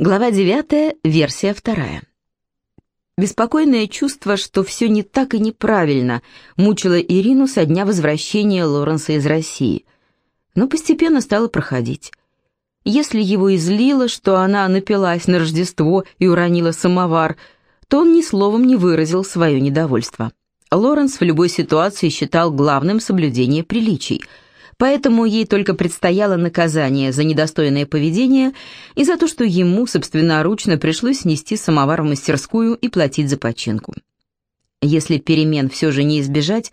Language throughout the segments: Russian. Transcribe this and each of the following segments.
Глава 9, версия 2. Беспокойное чувство, что все не так и неправильно, мучило Ирину со дня возвращения Лоренса из России, но постепенно стало проходить. Если его излило, что она напилась на Рождество и уронила самовар, то он ни словом не выразил свое недовольство. Лоренс в любой ситуации считал главным соблюдение приличий – поэтому ей только предстояло наказание за недостойное поведение и за то, что ему собственноручно пришлось нести самовар в мастерскую и платить за починку. Если перемен все же не избежать,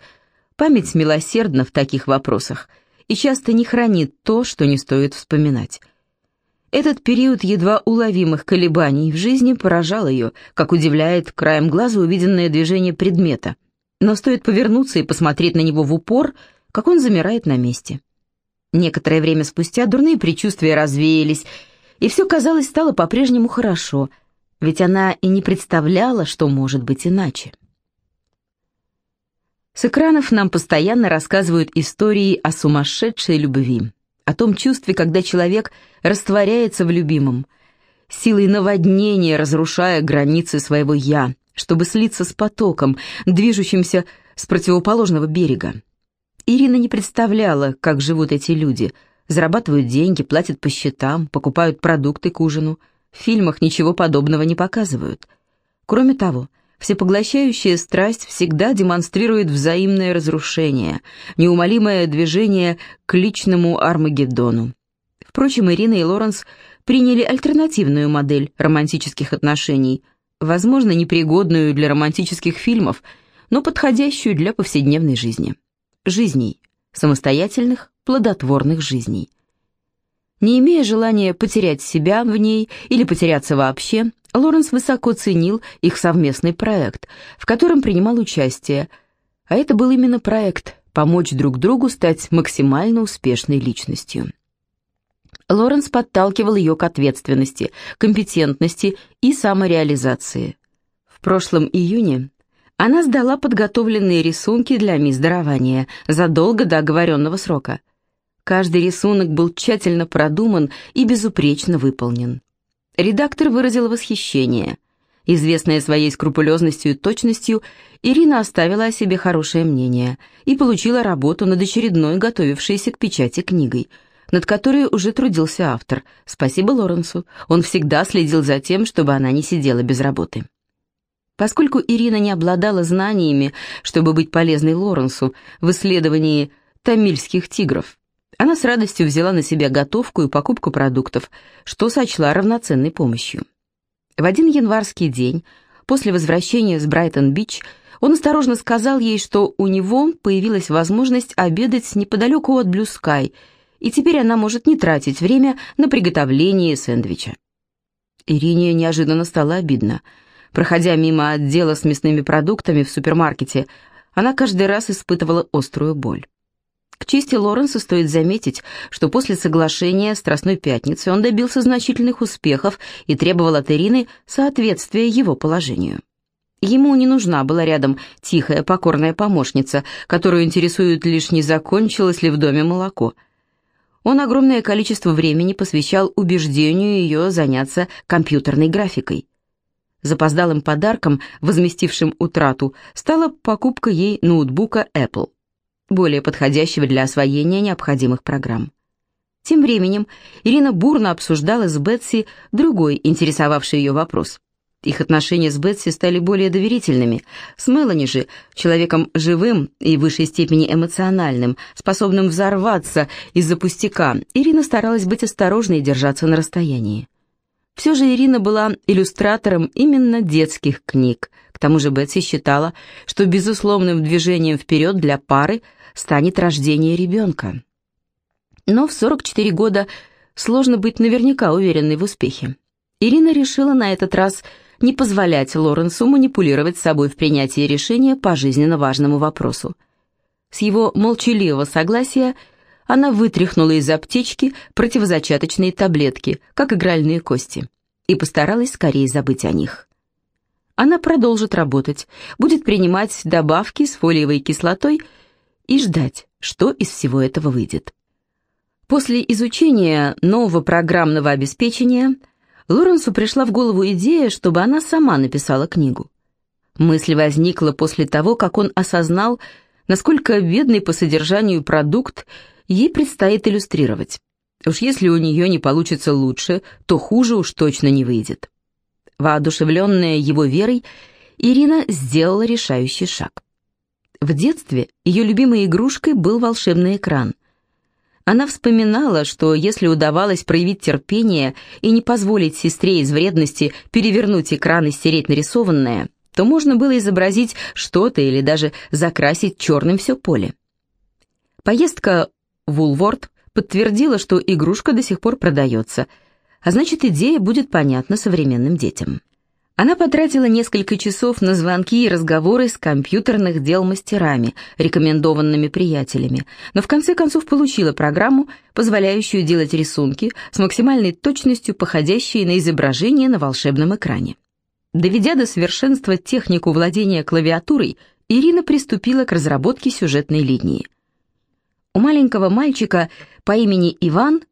память милосердна в таких вопросах и часто не хранит то, что не стоит вспоминать. Этот период едва уловимых колебаний в жизни поражал ее, как удивляет краем глаза увиденное движение предмета. Но стоит повернуться и посмотреть на него в упор – как он замирает на месте. Некоторое время спустя дурные предчувствия развеялись, и все, казалось, стало по-прежнему хорошо, ведь она и не представляла, что может быть иначе. С экранов нам постоянно рассказывают истории о сумасшедшей любви, о том чувстве, когда человек растворяется в любимом, силой наводнения разрушая границы своего «я», чтобы слиться с потоком, движущимся с противоположного берега. Ирина не представляла, как живут эти люди. Зарабатывают деньги, платят по счетам, покупают продукты к ужину. В фильмах ничего подобного не показывают. Кроме того, всепоглощающая страсть всегда демонстрирует взаимное разрушение, неумолимое движение к личному Армагеддону. Впрочем, Ирина и Лоренс приняли альтернативную модель романтических отношений, возможно, непригодную для романтических фильмов, но подходящую для повседневной жизни жизней, самостоятельных, плодотворных жизней. Не имея желания потерять себя в ней или потеряться вообще, Лоренс высоко ценил их совместный проект, в котором принимал участие, а это был именно проект «Помочь друг другу стать максимально успешной личностью». Лоренс подталкивал ее к ответственности, компетентности и самореализации. В прошлом июне она сдала подготовленные рисунки для мисс Дарования задолго до оговоренного срока. Каждый рисунок был тщательно продуман и безупречно выполнен. Редактор выразил восхищение. Известная своей скрупулезностью и точностью, Ирина оставила о себе хорошее мнение и получила работу над очередной готовившейся к печати книгой, над которой уже трудился автор. Спасибо Лоренсу, он всегда следил за тем, чтобы она не сидела без работы. Поскольку Ирина не обладала знаниями, чтобы быть полезной Лоренсу в исследовании тамильских тигров, она с радостью взяла на себя готовку и покупку продуктов, что сочла равноценной помощью. В один январский день, после возвращения с Брайтон-Бич, он осторожно сказал ей, что у него появилась возможность обедать неподалеку от Блю Скай, и теперь она может не тратить время на приготовление сэндвича. Ирине неожиданно стало обидно – Проходя мимо отдела с мясными продуктами в супермаркете, она каждый раз испытывала острую боль. К чести Лоренса стоит заметить, что после соглашения Страстной Пятницы он добился значительных успехов и требовал от Ирины соответствия его положению. Ему не нужна была рядом тихая, покорная помощница, которую интересует лишь не закончилось ли в доме молоко. Он огромное количество времени посвящал убеждению ее заняться компьютерной графикой. Запоздалым подарком, возместившим утрату, стала покупка ей ноутбука Apple, более подходящего для освоения необходимых программ. Тем временем Ирина бурно обсуждала с Бетси другой интересовавший ее вопрос. Их отношения с Бетси стали более доверительными. С Мелани же, человеком живым и в высшей степени эмоциональным, способным взорваться из-за пустяка, Ирина старалась быть осторожной и держаться на расстоянии. Все же Ирина была иллюстратором именно детских книг. К тому же Бетси считала, что безусловным движением вперед для пары станет рождение ребенка. Но в 44 года сложно быть наверняка уверенной в успехе. Ирина решила на этот раз не позволять Лоренсу манипулировать собой в принятии решения по жизненно важному вопросу. С его молчаливого согласия – она вытряхнула из аптечки противозачаточные таблетки, как игральные кости, и постаралась скорее забыть о них. Она продолжит работать, будет принимать добавки с фолиевой кислотой и ждать, что из всего этого выйдет. После изучения нового программного обеспечения Лоренсу пришла в голову идея, чтобы она сама написала книгу. Мысль возникла после того, как он осознал, насколько бедный по содержанию продукт ей предстоит иллюстрировать. Уж если у нее не получится лучше, то хуже уж точно не выйдет. Воодушевленная его верой, Ирина сделала решающий шаг. В детстве ее любимой игрушкой был волшебный экран. Она вспоминала, что если удавалось проявить терпение и не позволить сестре из вредности перевернуть экран и стереть нарисованное, то можно было изобразить что-то или даже закрасить черным все поле. Поездка в Улворд подтвердила, что игрушка до сих пор продается, а значит идея будет понятна современным детям. Она потратила несколько часов на звонки и разговоры с компьютерных дел мастерами, рекомендованными приятелями, но в конце концов получила программу, позволяющую делать рисунки с максимальной точностью, походящие на изображение на волшебном экране. Доведя до совершенства технику владения клавиатурой, Ирина приступила к разработке сюжетной линии. У маленького мальчика по имени Иван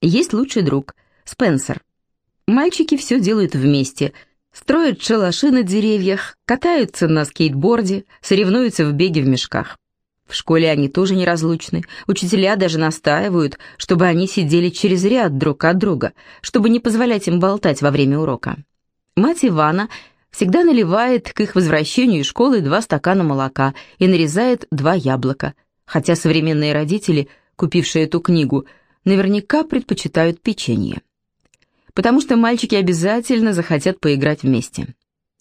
есть лучший друг – Спенсер. Мальчики все делают вместе – Строят шалаши на деревьях, катаются на скейтборде, соревнуются в беге в мешках. В школе они тоже неразлучны. Учителя даже настаивают, чтобы они сидели через ряд друг от друга, чтобы не позволять им болтать во время урока. Мать Ивана всегда наливает к их возвращению из школы два стакана молока и нарезает два яблока, хотя современные родители, купившие эту книгу, наверняка предпочитают печенье потому что мальчики обязательно захотят поиграть вместе.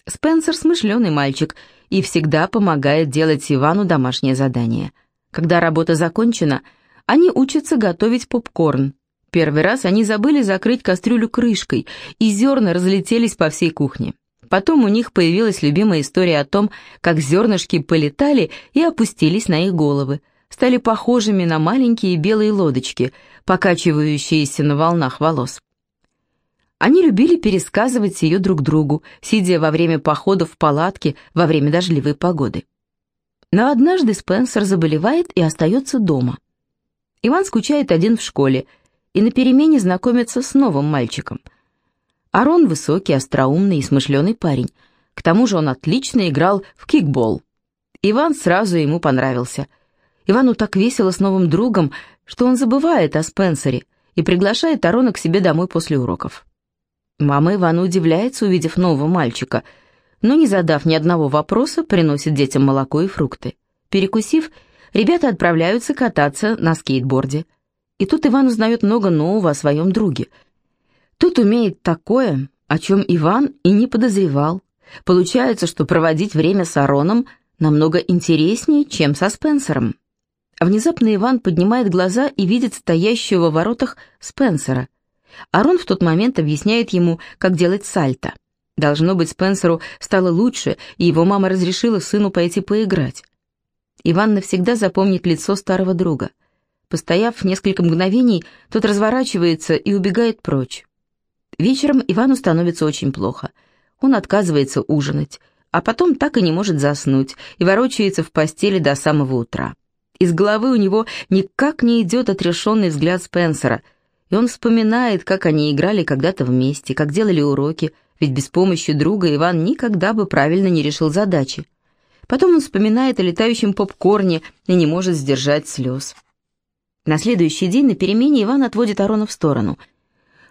Спенсер смышленый мальчик и всегда помогает делать Ивану домашнее задание. Когда работа закончена, они учатся готовить попкорн. Первый раз они забыли закрыть кастрюлю крышкой, и зерна разлетелись по всей кухне. Потом у них появилась любимая история о том, как зернышки полетали и опустились на их головы, стали похожими на маленькие белые лодочки, покачивающиеся на волнах волос. Они любили пересказывать ее друг другу, сидя во время походов в палатке во время дождливой погоды. Но однажды Спенсер заболевает и остается дома. Иван скучает один в школе и на перемене знакомится с новым мальчиком. Арон высокий, остроумный и смышленый парень. К тому же он отлично играл в кикбол. Иван сразу ему понравился. Ивану так весело с новым другом, что он забывает о Спенсере и приглашает Арона к себе домой после уроков. Мама Ивана удивляется, увидев нового мальчика, но, не задав ни одного вопроса, приносит детям молоко и фрукты. Перекусив, ребята отправляются кататься на скейтборде. И тут Иван узнает много нового о своем друге. Тут умеет такое, о чем Иван и не подозревал. Получается, что проводить время с Ароном намного интереснее, чем со Спенсером. Внезапно Иван поднимает глаза и видит стоящего в воротах Спенсера. Арон в тот момент объясняет ему, как делать сальто. Должно быть, Спенсеру стало лучше, и его мама разрешила сыну пойти поиграть. Иван навсегда запомнит лицо старого друга. Постояв несколько мгновений, тот разворачивается и убегает прочь. Вечером Ивану становится очень плохо. Он отказывается ужинать, а потом так и не может заснуть и ворочается в постели до самого утра. Из головы у него никак не идет отрешенный взгляд Спенсера – и он вспоминает, как они играли когда-то вместе, как делали уроки, ведь без помощи друга Иван никогда бы правильно не решил задачи. Потом он вспоминает о летающем попкорне и не может сдержать слез. На следующий день на перемене Иван отводит Арона в сторону.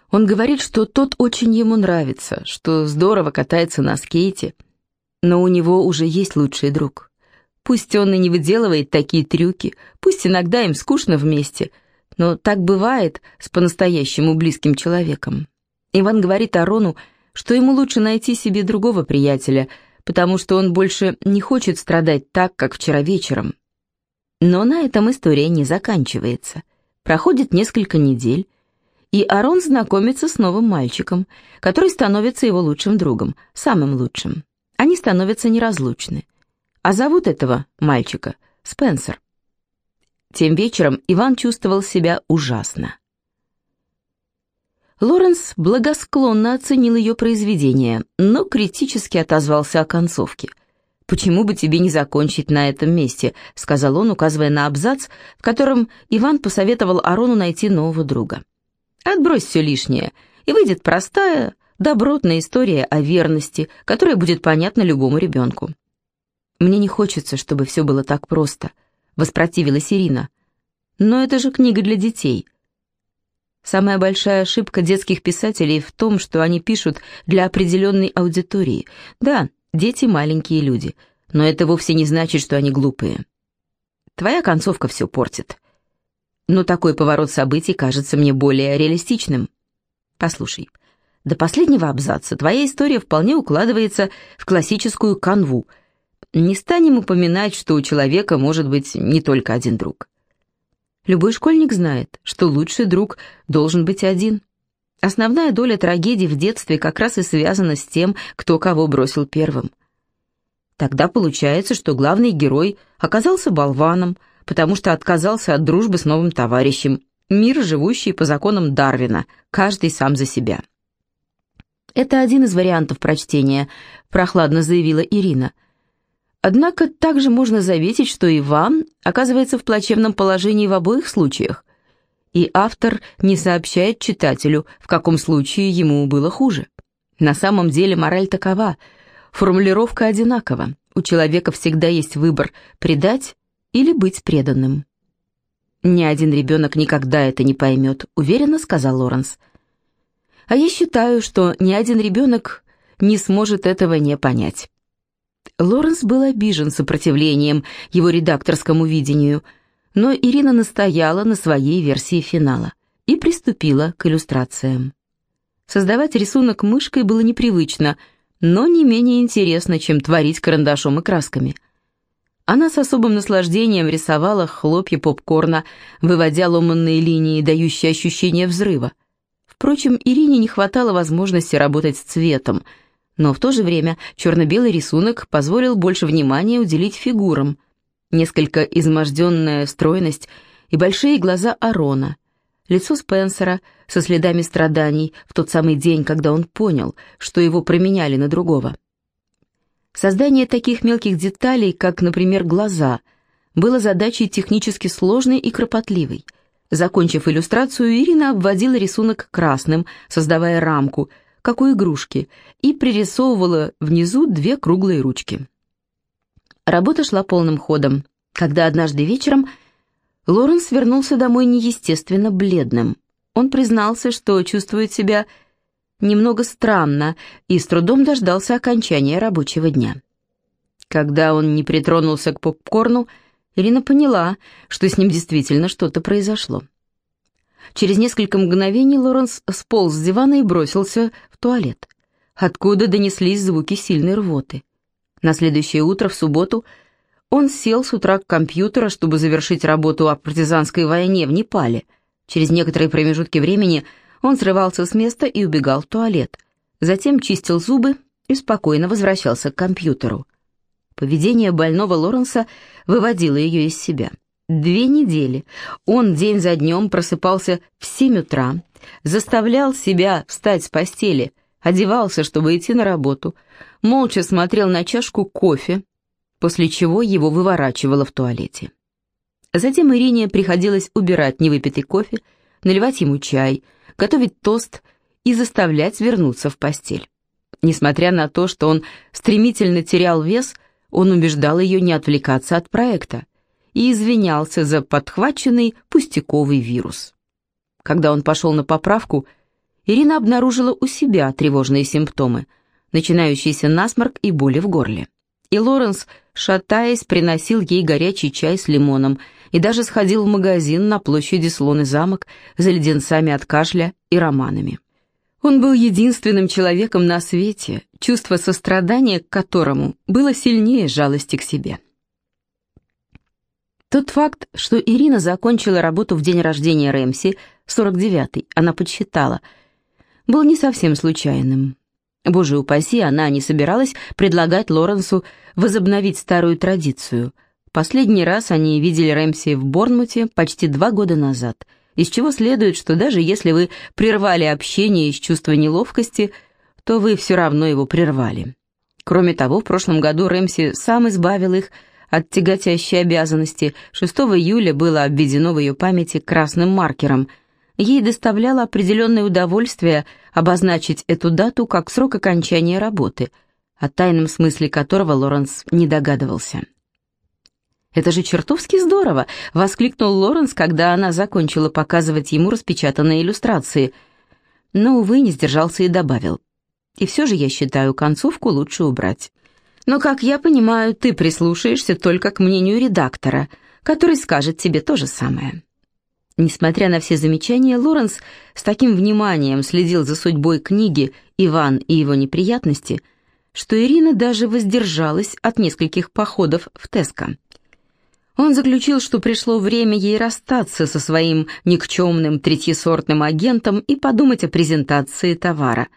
Он говорит, что тот очень ему нравится, что здорово катается на скейте, но у него уже есть лучший друг. Пусть он и не выделывает такие трюки, пусть иногда им скучно вместе – но так бывает с по-настоящему близким человеком. Иван говорит Арону, что ему лучше найти себе другого приятеля, потому что он больше не хочет страдать так, как вчера вечером. Но на этом история не заканчивается. Проходит несколько недель, и Арон знакомится с новым мальчиком, который становится его лучшим другом, самым лучшим. Они становятся неразлучны. А зовут этого мальчика Спенсер. Тем вечером Иван чувствовал себя ужасно. Лоренс благосклонно оценил ее произведение, но критически отозвался о концовке. «Почему бы тебе не закончить на этом месте?» — сказал он, указывая на абзац, в котором Иван посоветовал Арону найти нового друга. «Отбрось все лишнее, и выйдет простая, добротная история о верности, которая будет понятна любому ребенку. «Мне не хочется, чтобы все было так просто», — воспротивилась Ирина. «Но это же книга для детей». Самая большая ошибка детских писателей в том, что они пишут для определенной аудитории. Да, дети маленькие люди, но это вовсе не значит, что они глупые. Твоя концовка все портит. Но такой поворот событий кажется мне более реалистичным. Послушай, до последнего абзаца твоя история вполне укладывается в классическую канву. Не станем упоминать, что у человека может быть не только один друг. Любой школьник знает, что лучший друг должен быть один. Основная доля трагедий в детстве как раз и связана с тем, кто кого бросил первым. Тогда получается, что главный герой оказался болваном, потому что отказался от дружбы с новым товарищем. Мир, живущий по законам Дарвина, каждый сам за себя. «Это один из вариантов прочтения», — прохладно заявила Ирина. «Однако также можно заметить, что Иван оказывается в плачевном положении в обоих случаях, и автор не сообщает читателю, в каком случае ему было хуже. На самом деле мораль такова, формулировка одинакова. У человека всегда есть выбор – предать или быть преданным. «Ни один ребенок никогда это не поймет», — уверенно сказал Лоренс. «А я считаю, что ни один ребенок не сможет этого не понять». Лоренс был обижен сопротивлением его редакторскому видению, но Ирина настояла на своей версии финала и приступила к иллюстрациям. Создавать рисунок мышкой было непривычно, но не менее интересно, чем творить карандашом и красками — она с особым наслаждением рисовала хлопья попкорна, выводя ломанные линии, дающие ощущение взрыва. Впрочем, Ирине не хватало возможности работать с цветом, но в то же время черно-белый рисунок позволил больше внимания уделить фигурам. Несколько изможденная стройность и большие глаза Арона, лицо Спенсера со следами страданий в тот самый день, когда он понял, что его променяли на другого. Создание таких мелких деталей, как, например, глаза, было задачей технически сложной и кропотливой. Закончив иллюстрацию, Ирина обводила рисунок красным, создавая рамку, как у игрушки, и пририсовывала внизу две круглые ручки. Работа шла полным ходом, когда однажды вечером Лоренс вернулся домой неестественно бледным. Он признался, что чувствует себя немного странно и с трудом дождался окончания рабочего дня. Когда он не притронулся к попкорну, Ирина поняла, что с ним действительно что-то произошло. Через несколько мгновений Лоренс сполз с дивана и бросился в туалет, откуда донеслись звуки сильной рвоты. На следующее утро, в субботу, он сел с утра к компьютеру, чтобы завершить работу о партизанской войне в Непале. Через некоторые промежутки времени – он срывался с места и убегал в туалет. Затем чистил зубы и спокойно возвращался к компьютеру. Поведение больного Лоренса выводило ее из себя. Две недели он день за днем просыпался в семь утра, заставлял себя встать с постели, одевался, чтобы идти на работу, молча смотрел на чашку кофе, после чего его выворачивало в туалете. Затем Ирине приходилось убирать невыпитый кофе, наливать ему чай – готовить тост и заставлять вернуться в постель. Несмотря на то, что он стремительно терял вес, он убеждал ее не отвлекаться от проекта и извинялся за подхваченный пустяковый вирус. Когда он пошел на поправку, Ирина обнаружила у себя тревожные симптомы, начинающийся насморк и боли в горле. И Лоренс, шатаясь, приносил ей горячий чай с лимоном – и даже сходил в магазин на площади Слон и замок за леденцами от кашля и романами. Он был единственным человеком на свете, чувство сострадания к которому было сильнее жалости к себе. Тот факт, что Ирина закончила работу в день рождения Рэмси, 49-й, она подсчитала, был не совсем случайным. Боже упаси, она не собиралась предлагать Лоренсу возобновить старую традицию – Последний раз они видели Рэмси в Борнмуте почти два года назад, из чего следует, что даже если вы прервали общение из чувства неловкости, то вы все равно его прервали. Кроме того, в прошлом году Рэмси сам избавил их от тяготящей обязанности. 6 июля было обведено в ее памяти красным маркером. Ей доставляло определенное удовольствие обозначить эту дату как срок окончания работы, о тайном смысле которого Лоренс не догадывался. «Это же чертовски здорово!» — воскликнул Лоренс, когда она закончила показывать ему распечатанные иллюстрации. Но, увы, не сдержался и добавил. «И все же я считаю, концовку лучше убрать. Но, как я понимаю, ты прислушаешься только к мнению редактора, который скажет тебе то же самое». Несмотря на все замечания, Лоренс с таким вниманием следил за судьбой книги «Иван и его неприятности», что Ирина даже воздержалась от нескольких походов в Теско. Он заключил, что пришло время ей расстаться со своим никчемным третьесортным агентом и подумать о презентации товара.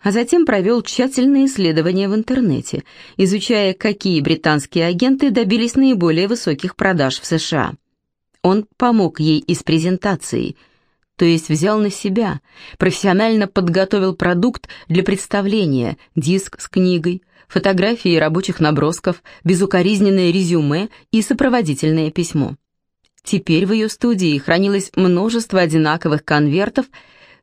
А затем провел тщательные исследования в интернете, изучая, какие британские агенты добились наиболее высоких продаж в США. Он помог ей и с презентацией, то есть взял на себя, профессионально подготовил продукт для представления, диск с книгой, фотографии рабочих набросков, безукоризненное резюме и сопроводительное письмо. Теперь в ее студии хранилось множество одинаковых конвертов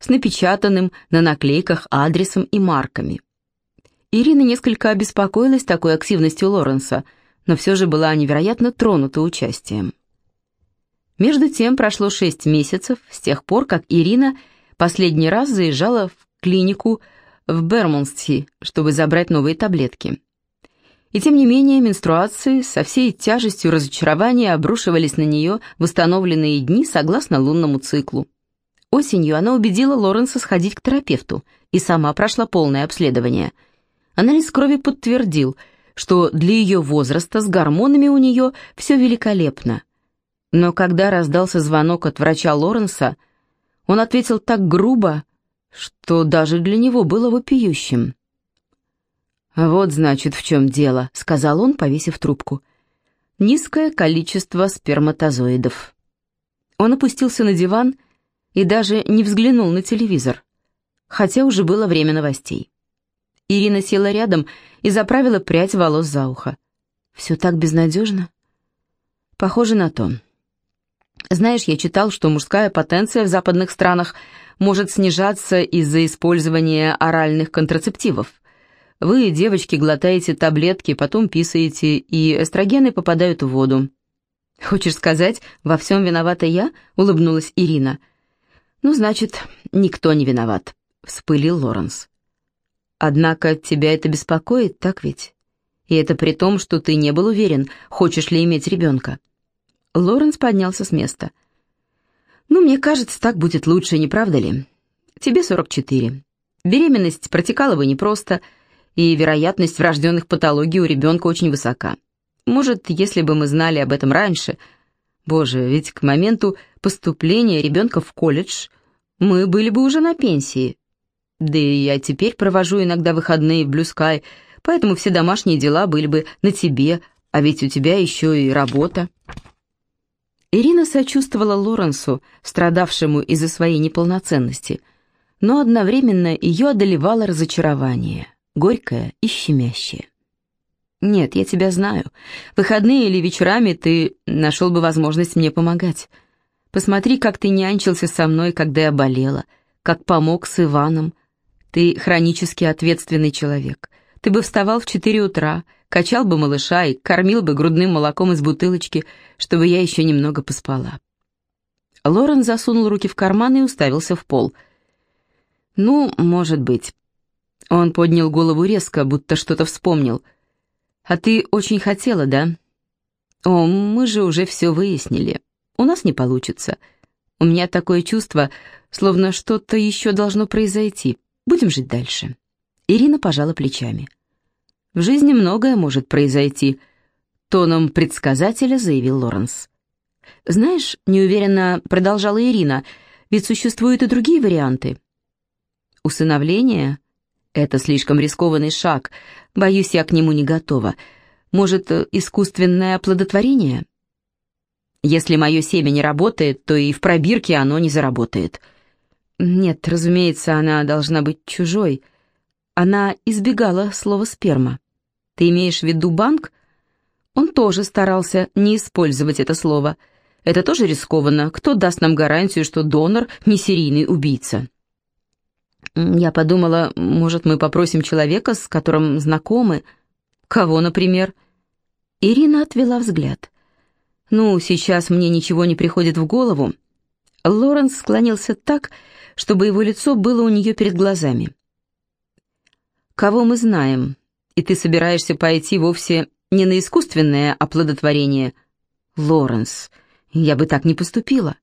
с напечатанным на наклейках адресом и марками. Ирина несколько обеспокоилась такой активностью Лоренса, но все же была невероятно тронута участием. Между тем прошло шесть месяцев с тех пор, как Ирина последний раз заезжала в клинику в Бермонсти, чтобы забрать новые таблетки. И тем не менее менструации со всей тяжестью разочарования обрушивались на нее в установленные дни согласно лунному циклу. Осенью она убедила Лоренса сходить к терапевту и сама прошла полное обследование. Анализ крови подтвердил, что для ее возраста с гормонами у нее все великолепно. Но когда раздался звонок от врача Лоренса, он ответил так грубо, что даже для него было вопиющим. «Вот, значит, в чем дело», — сказал он, повесив трубку. «Низкое количество сперматозоидов». Он опустился на диван и даже не взглянул на телевизор, хотя уже было время новостей. Ирина села рядом и заправила прядь волос за ухо. «Все так безнадежно?» «Похоже на то. Знаешь, я читал, что мужская потенция в западных странах может снижаться из-за использования оральных контрацептивов. Вы, девочки, глотаете таблетки, потом писаете, и эстрогены попадают в воду. «Хочешь сказать, во всем виновата я?» — улыбнулась Ирина. «Ну, значит, никто не виноват», — вспылил Лоренс. «Однако тебя это беспокоит, так ведь? И это при том, что ты не был уверен, хочешь ли иметь ребенка». Лоренс поднялся с места. «Ну, мне кажется, так будет лучше, не правда ли? Тебе 44. Беременность протекала бы непросто, и вероятность врожденных патологий у ребенка очень высока. Может, если бы мы знали об этом раньше... Боже, ведь к моменту поступления ребенка в колледж мы были бы уже на пенсии. Да и я теперь провожу иногда выходные в Блюскай, поэтому все домашние дела были бы на тебе, а ведь у тебя еще и работа». Ирина сочувствовала Лоренсу, страдавшему из-за своей неполноценности, но одновременно ее одолевало разочарование, горькое и щемящее. «Нет, я тебя знаю. Выходные или вечерами ты нашел бы возможность мне помогать. Посмотри, как ты нянчился со мной, когда я болела, как помог с Иваном. Ты хронически ответственный человек. Ты бы вставал в четыре утра, качал бы малыша и кормил бы грудным молоком из бутылочки, чтобы я еще немного поспала. Лорен засунул руки в карман и уставился в пол. «Ну, может быть». Он поднял голову резко, будто что-то вспомнил. «А ты очень хотела, да?» «О, мы же уже все выяснили. У нас не получится. У меня такое чувство, словно что-то еще должно произойти. Будем жить дальше». Ирина пожала плечами. «В жизни многое может произойти», — тоном предсказателя заявил Лоренс. «Знаешь, неуверенно продолжала Ирина, ведь существуют и другие варианты». «Усыновление? Это слишком рискованный шаг. Боюсь, я к нему не готова. Может, искусственное оплодотворение?» «Если мое семя не работает, то и в пробирке оно не заработает». «Нет, разумеется, она должна быть чужой». Она избегала слова «сперма». Ты имеешь в виду банк? Он тоже старался не использовать это слово. Это тоже рискованно. Кто даст нам гарантию, что донор не серийный убийца? Я подумала, может, мы попросим человека, с которым знакомы. Кого, например? Ирина отвела взгляд. Ну, сейчас мне ничего не приходит в голову. Лоренс склонился так, чтобы его лицо было у нее перед глазами. «Кого мы знаем? И ты собираешься пойти вовсе не на искусственное оплодотворение?» «Лоренс, я бы так не поступила».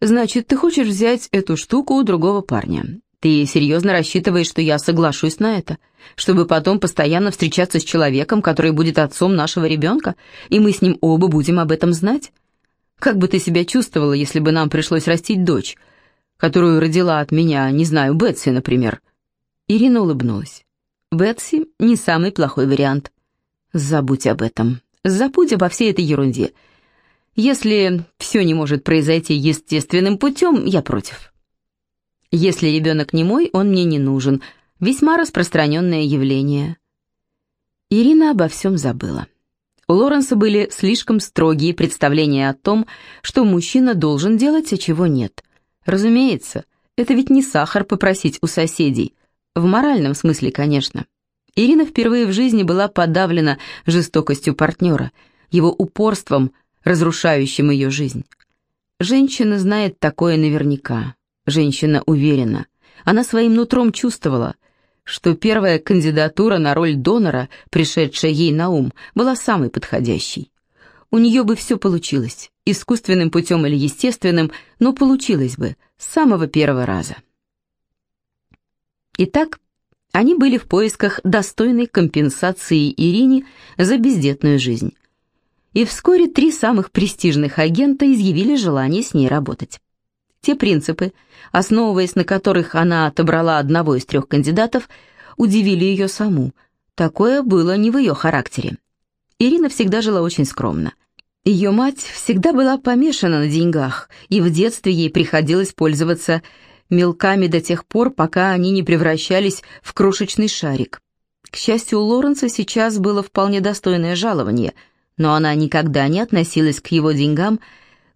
«Значит, ты хочешь взять эту штуку у другого парня. Ты серьезно рассчитываешь, что я соглашусь на это? Чтобы потом постоянно встречаться с человеком, который будет отцом нашего ребенка, и мы с ним оба будем об этом знать? Как бы ты себя чувствовала, если бы нам пришлось растить дочь, которую родила от меня, не знаю, Бетси, например?» Ирина улыбнулась. «Бетси — не самый плохой вариант. Забудь об этом. Забудь обо всей этой ерунде. Если все не может произойти естественным путем, я против». Если ребенок не мой, он мне не нужен. Весьма распространенное явление. Ирина обо всем забыла. У Лоренса были слишком строгие представления о том, что мужчина должен делать, а чего нет. Разумеется, это ведь не сахар попросить у соседей. В моральном смысле, конечно. Ирина впервые в жизни была подавлена жестокостью партнера, его упорством, разрушающим ее жизнь. Женщина знает такое наверняка. Женщина уверена. Она своим нутром чувствовала, что первая кандидатура на роль донора, пришедшая ей на ум, была самой подходящей. У нее бы все получилось, искусственным путем или естественным, но получилось бы с самого первого раза. Итак, они были в поисках достойной компенсации Ирине за бездетную жизнь. И вскоре три самых престижных агента изъявили желание с ней работать. Те принципы, основываясь на которых она отобрала одного из трех кандидатов, удивили ее саму. Такое было не в ее характере. Ирина всегда жила очень скромно. Ее мать всегда была помешана на деньгах, и в детстве ей приходилось пользоваться мелками до тех пор, пока они не превращались в крошечный шарик. К счастью, у Лоренса сейчас было вполне достойное жалование, но она никогда не относилась к его деньгам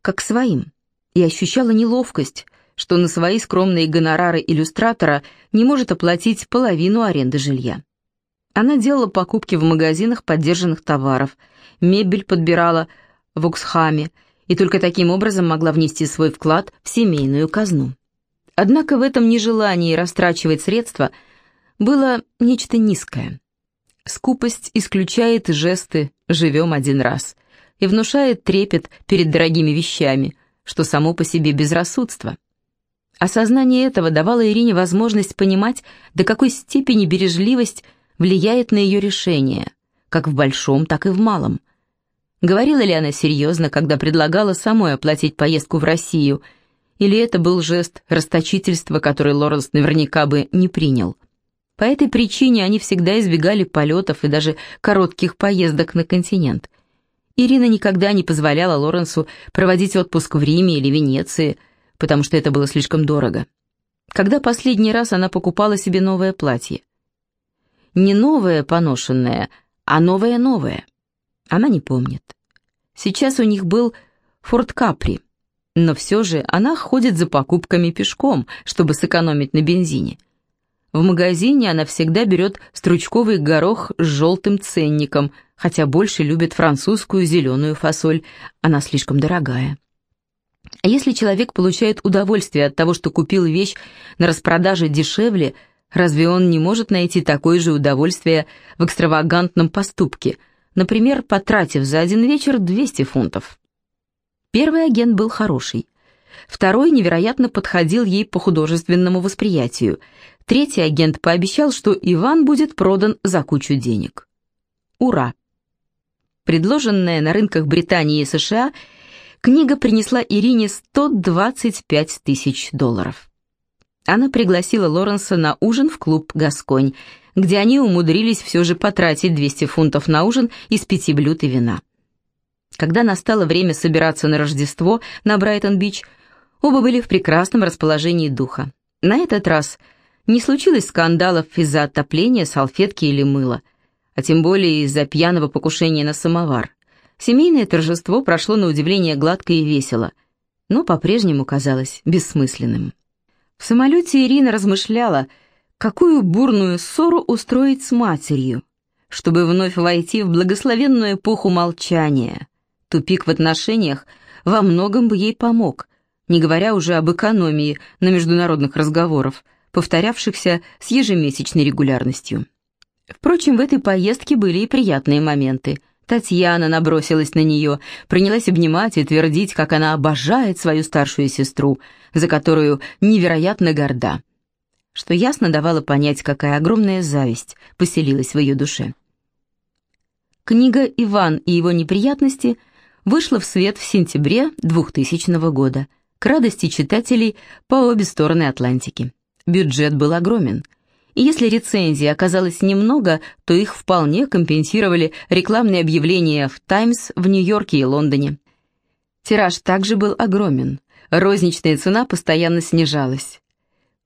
как к своим и ощущала неловкость, что на свои скромные гонорары иллюстратора не может оплатить половину аренды жилья. Она делала покупки в магазинах поддержанных товаров, мебель подбирала в Оксхаме и только таким образом могла внести свой вклад в семейную казну. Однако в этом нежелании растрачивать средства было нечто низкое. Скупость исключает жесты «живем один раз» и внушает трепет перед дорогими вещами – что само по себе безрассудство. Осознание этого давало Ирине возможность понимать, до какой степени бережливость влияет на ее решение, как в большом, так и в малом. Говорила ли она серьезно, когда предлагала самой оплатить поездку в Россию, или это был жест расточительства, который Лоренс наверняка бы не принял? По этой причине они всегда избегали полетов и даже коротких поездок на континент. Ирина никогда не позволяла Лоренсу проводить отпуск в Риме или Венеции, потому что это было слишком дорого. Когда последний раз она покупала себе новое платье? Не новое поношенное, а новое-новое. Она не помнит. Сейчас у них был Форт Капри, но все же она ходит за покупками пешком, чтобы сэкономить на бензине. В магазине она всегда берет стручковый горох с желтым ценником, хотя больше любит французскую зеленую фасоль, она слишком дорогая. А если человек получает удовольствие от того, что купил вещь на распродаже дешевле, разве он не может найти такое же удовольствие в экстравагантном поступке, например, потратив за один вечер 200 фунтов? Первый агент был хороший. Второй невероятно подходил ей по художественному восприятию. Третий агент пообещал, что Иван будет продан за кучу денег. Ура! Предложенная на рынках Британии и США, книга принесла Ирине 125 тысяч долларов. Она пригласила Лоренса на ужин в клуб «Гасконь», где они умудрились все же потратить 200 фунтов на ужин из пяти блюд и вина. Когда настало время собираться на Рождество на Брайтон-Бич, оба были в прекрасном расположении духа. На этот раз – не случилось скандалов из-за отопления, салфетки или мыла, а тем более из-за пьяного покушения на самовар. Семейное торжество прошло на удивление гладко и весело, но по-прежнему казалось бессмысленным. В самолете Ирина размышляла, какую бурную ссору устроить с матерью, чтобы вновь войти в благословенную эпоху молчания. Тупик в отношениях во многом бы ей помог, не говоря уже об экономии на международных разговорах, повторявшихся с ежемесячной регулярностью. Впрочем, в этой поездке были и приятные моменты. Татьяна набросилась на нее, принялась обнимать и твердить, как она обожает свою старшую сестру, за которую невероятно горда, что ясно давало понять, какая огромная зависть поселилась в ее душе. Книга «Иван и его неприятности» вышла в свет в сентябре 2000 года, к радости читателей по обе стороны Атлантики. Бюджет был огромен. И если рецензий оказалось немного, то их вполне компенсировали рекламные объявления в «Таймс» в Нью-Йорке и Лондоне. Тираж также был огромен. Розничная цена постоянно снижалась.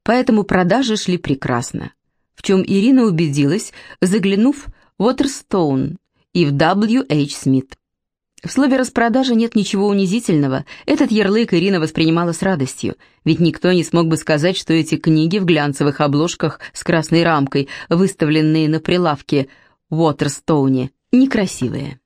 Поэтому продажи шли прекрасно. В чем Ирина убедилась, заглянув в Waterstone и в W.H. Smith. В слове «распродажа» нет ничего унизительного. Этот ярлык Ирина воспринимала с радостью, ведь никто не смог бы сказать, что эти книги в глянцевых обложках с красной рамкой, выставленные на прилавке в Уотерстоуне, некрасивые.